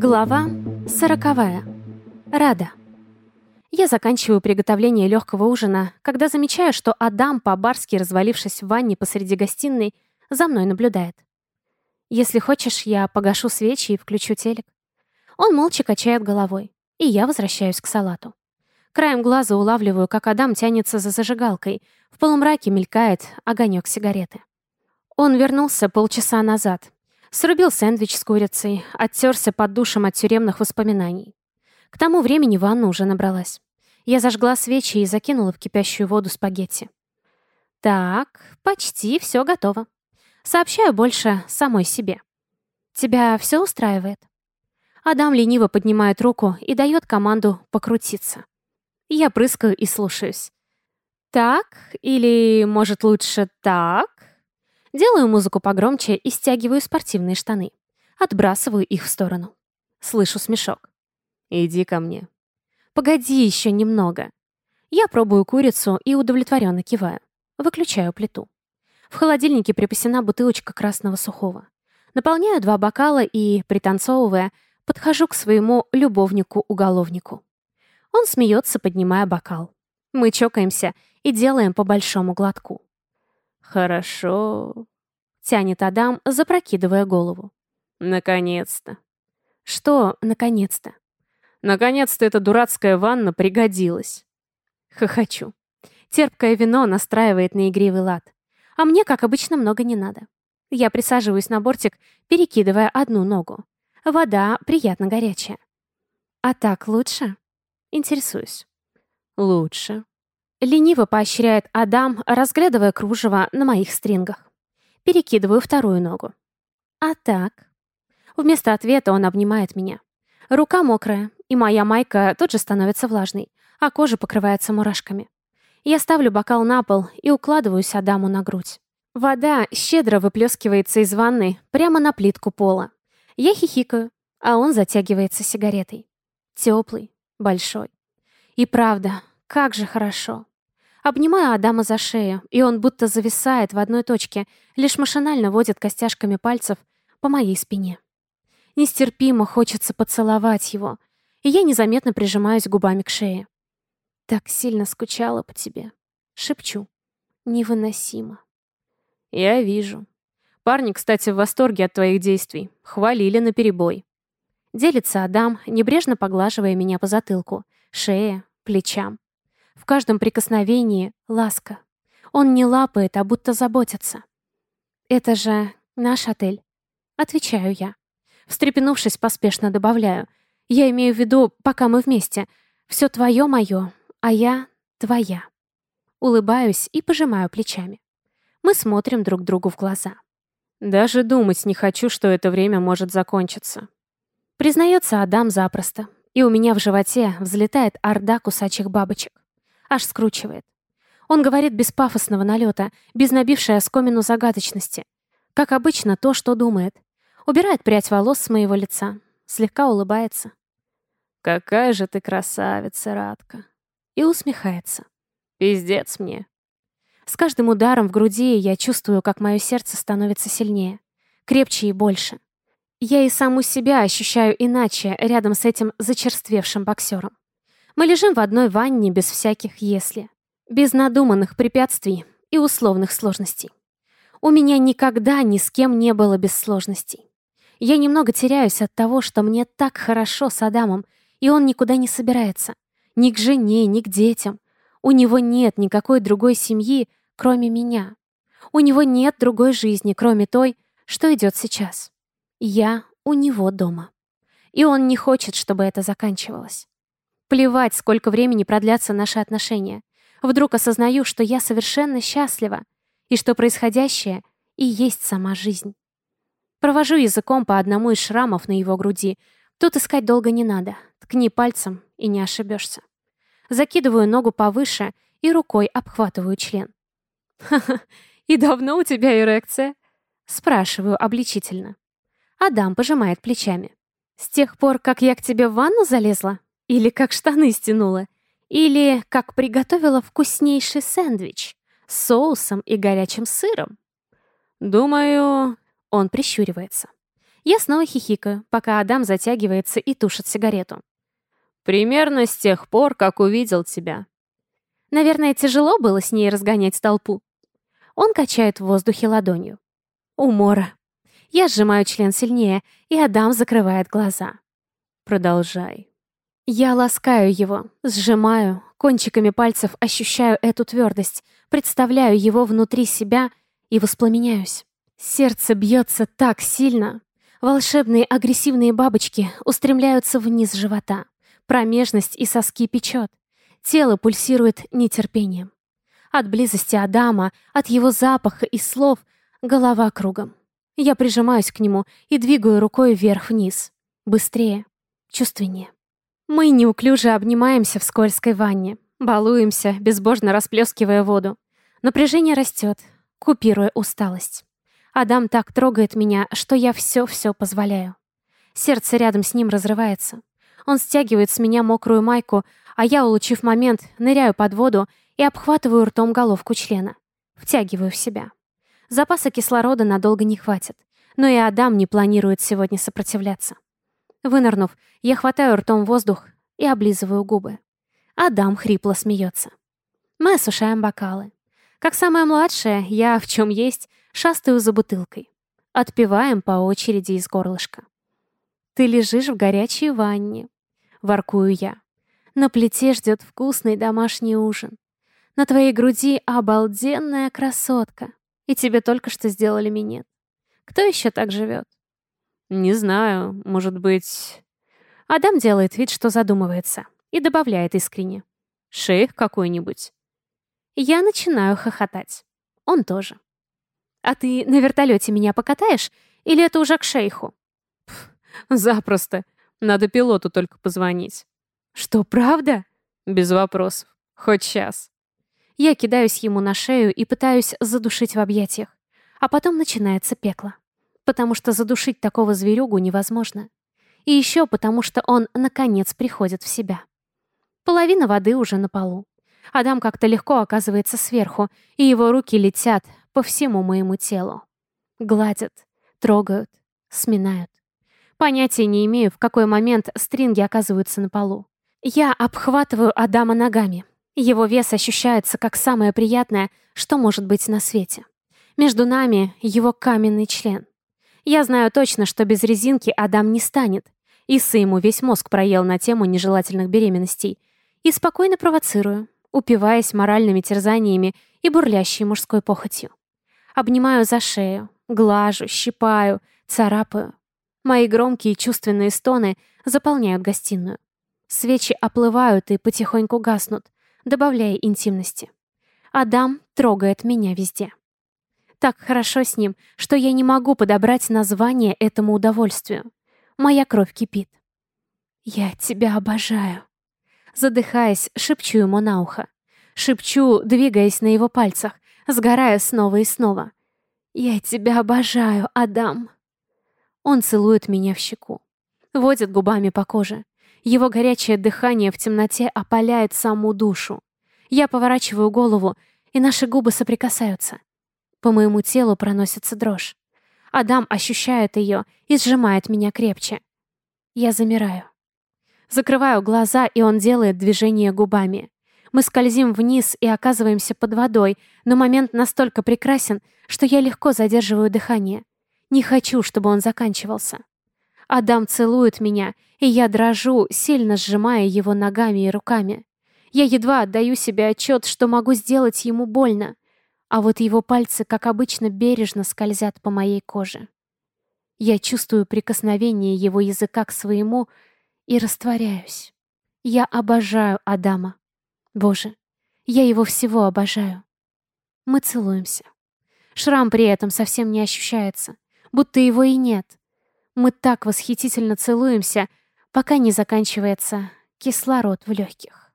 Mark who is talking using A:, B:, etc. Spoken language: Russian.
A: Глава сороковая. Рада. Я заканчиваю приготовление легкого ужина, когда замечаю, что Адам, по-барски развалившись в ванне посреди гостиной, за мной наблюдает. Если хочешь, я погашу свечи и включу телек. Он молча качает головой, и я возвращаюсь к салату. Краем глаза улавливаю, как Адам тянется за зажигалкой. В полумраке мелькает огонек сигареты. Он вернулся полчаса назад. Срубил сэндвич с курицей, оттерся под душем от тюремных воспоминаний. К тому времени ванна уже набралась. Я зажгла свечи и закинула в кипящую воду спагетти. Так, почти все готово. Сообщаю больше самой себе. Тебя все устраивает? Адам лениво поднимает руку и дает команду покрутиться. Я прыскаю и слушаюсь. Так, или, может, лучше так? Делаю музыку погромче и стягиваю спортивные штаны. Отбрасываю их в сторону. Слышу смешок. «Иди ко мне». «Погоди еще немного». Я пробую курицу и удовлетворенно киваю. Выключаю плиту. В холодильнике припасена бутылочка красного сухого. Наполняю два бокала и, пританцовывая, подхожу к своему любовнику-уголовнику. Он смеется, поднимая бокал. Мы чокаемся и делаем по большому глотку. «Хорошо», — тянет Адам, запрокидывая голову. «Наконец-то». «Что «наконец-то»?» «Наконец-то эта дурацкая ванна пригодилась». Хохочу. Терпкое вино настраивает на игривый лад. А мне, как обычно, много не надо. Я присаживаюсь на бортик, перекидывая одну ногу. Вода приятно горячая. «А так лучше?» Интересуюсь. Лучше. Лениво поощряет Адам, разглядывая кружево на моих стрингах. Перекидываю вторую ногу. А так? Вместо ответа он обнимает меня. Рука мокрая, и моя майка тут же становится влажной, а кожа покрывается мурашками. Я ставлю бокал на пол и укладываюсь Адаму на грудь. Вода щедро выплескивается из ванны прямо на плитку пола. Я хихикаю, а он затягивается сигаретой. Теплый, большой. И правда, как же хорошо. Обнимаю Адама за шею, и он будто зависает в одной точке, лишь машинально водит костяшками пальцев по моей спине. Нестерпимо хочется поцеловать его, и я незаметно прижимаюсь губами к шее. Так сильно скучала по тебе. Шепчу. Невыносимо. Я вижу. Парни, кстати, в восторге от твоих действий. Хвалили наперебой. Делится Адам, небрежно поглаживая меня по затылку, шее, плечам. В каждом прикосновении ласка. Он не лапает, а будто заботится. «Это же наш отель», — отвечаю я. Встрепенувшись, поспешно добавляю. «Я имею в виду, пока мы вместе. Все твое мое, а я твоя». Улыбаюсь и пожимаю плечами. Мы смотрим друг другу в глаза. «Даже думать не хочу, что это время может закончиться», Признается Адам запросто, и у меня в животе взлетает орда кусачих бабочек. Аж скручивает. Он говорит без пафосного налета, без набившей оскомину загадочности. Как обычно, то, что думает. Убирает прядь волос с моего лица, слегка улыбается. «Какая же ты красавица, Радка!» И усмехается. «Пиздец мне!» С каждым ударом в груди я чувствую, как мое сердце становится сильнее, крепче и больше. Я и саму себя ощущаю иначе рядом с этим зачерствевшим боксером. Мы лежим в одной ванне без всяких «если», без надуманных препятствий и условных сложностей. У меня никогда ни с кем не было без сложностей. Я немного теряюсь от того, что мне так хорошо с Адамом, и он никуда не собирается. Ни к жене, ни к детям. У него нет никакой другой семьи, кроме меня. У него нет другой жизни, кроме той, что идет сейчас. Я у него дома. И он не хочет, чтобы это заканчивалось. Плевать, сколько времени продлятся наши отношения. Вдруг осознаю, что я совершенно счастлива, и что происходящее и есть сама жизнь. Провожу языком по одному из шрамов на его груди. Тут искать долго не надо. Ткни пальцем, и не ошибешься. Закидываю ногу повыше и рукой обхватываю член. «Ха-ха, и давно у тебя эрекция?» Спрашиваю обличительно. Адам пожимает плечами. «С тех пор, как я к тебе в ванну залезла? Или как штаны стянула? Или как приготовила вкуснейший сэндвич с соусом и горячим сыром?» «Думаю...» Он прищуривается. Я снова хихикаю, пока Адам затягивается и тушит сигарету.
B: «Примерно с тех пор, как увидел тебя».
A: Наверное, тяжело было с ней разгонять толпу. Он качает в воздухе ладонью. Умора. Я сжимаю член сильнее, и Адам закрывает глаза.
B: Продолжай.
A: Я ласкаю его, сжимаю, кончиками пальцев ощущаю эту твердость, представляю его внутри себя и воспламеняюсь. Сердце бьется так сильно. Волшебные агрессивные бабочки устремляются вниз живота. Промежность и соски печет. Тело пульсирует нетерпением. От близости Адама, от его запаха и слов голова кругом. Я прижимаюсь к нему и двигаю рукой вверх-вниз. Быстрее, чувственнее. Мы неуклюже обнимаемся в скользкой ванне, балуемся, безбожно расплескивая воду. Напряжение растет, купируя усталость. Адам так трогает меня, что я все-все позволяю. Сердце рядом с ним разрывается. Он стягивает с меня мокрую майку, а я, улучив момент, ныряю под воду и обхватываю ртом головку члена. Втягиваю в себя. Запаса кислорода надолго не хватит, но и Адам не планирует сегодня сопротивляться. Вынырнув, я хватаю ртом воздух и облизываю губы. Адам хрипло смеется. Мы осушаем бокалы. Как самая младшая, я, в чем есть, шастаю за бутылкой. Отпиваем по очереди из горлышка. «Ты лежишь в горячей ванне», — воркую я. «На плите ждет вкусный домашний ужин. На твоей груди обалденная красотка. И тебе только что сделали минет. Кто еще так живет?
B: Не знаю, может быть...
A: Адам делает вид, что задумывается, и добавляет искренне.
B: Шейх какой-нибудь.
A: Я начинаю хохотать. Он тоже. А ты на вертолете меня покатаешь? Или это уже к шейху?
B: Пф, запросто. Надо пилоту только позвонить.
A: Что, правда?
B: Без вопросов. Хоть час.
A: Я кидаюсь ему на шею и пытаюсь задушить в объятиях. А потом начинается пекло. Потому что задушить такого зверюгу невозможно. И еще потому, что он, наконец, приходит в себя. Половина воды уже на полу. Адам как-то легко оказывается сверху, и его руки летят по всему моему телу. Гладят, трогают, сминают. Понятия не имею, в какой момент стринги оказываются на полу. Я обхватываю Адама ногами, его вес ощущается как самое приятное, что может быть на свете. Между нами его каменный член. Я знаю точно, что без резинки Адам не станет. Иса ему весь мозг проел на тему нежелательных беременностей. И спокойно провоцирую, упиваясь моральными терзаниями и бурлящей мужской похотью. Обнимаю за шею, глажу, щипаю, царапаю. Мои громкие чувственные стоны заполняют гостиную. Свечи оплывают и потихоньку гаснут, добавляя интимности. Адам трогает меня везде. Так хорошо с ним, что я не могу подобрать название этому удовольствию. Моя кровь кипит. «Я тебя обожаю». Задыхаясь, шепчу ему на ухо. Шепчу, двигаясь на его пальцах, сгорая снова и снова. «Я тебя обожаю, Адам». Он целует меня в щеку. Водит губами по коже. Его горячее дыхание в темноте опаляет саму душу. Я поворачиваю голову, и наши губы соприкасаются. По моему телу проносится дрожь. Адам ощущает ее и сжимает меня крепче. Я замираю. Закрываю глаза, и он делает движение губами. Мы скользим вниз и оказываемся под водой, но момент настолько прекрасен, что я легко задерживаю дыхание. Не хочу, чтобы он заканчивался. Адам целует меня, и я дрожу, сильно сжимая его ногами и руками. Я едва отдаю себе отчет, что могу сделать ему больно, а вот его пальцы, как обычно, бережно скользят по моей коже. Я чувствую прикосновение его языка к своему и растворяюсь. Я обожаю Адама. Боже, я его всего обожаю. Мы целуемся. Шрам при этом совсем не ощущается, будто его и нет. Мы так восхитительно целуемся, пока не заканчивается кислород в легких.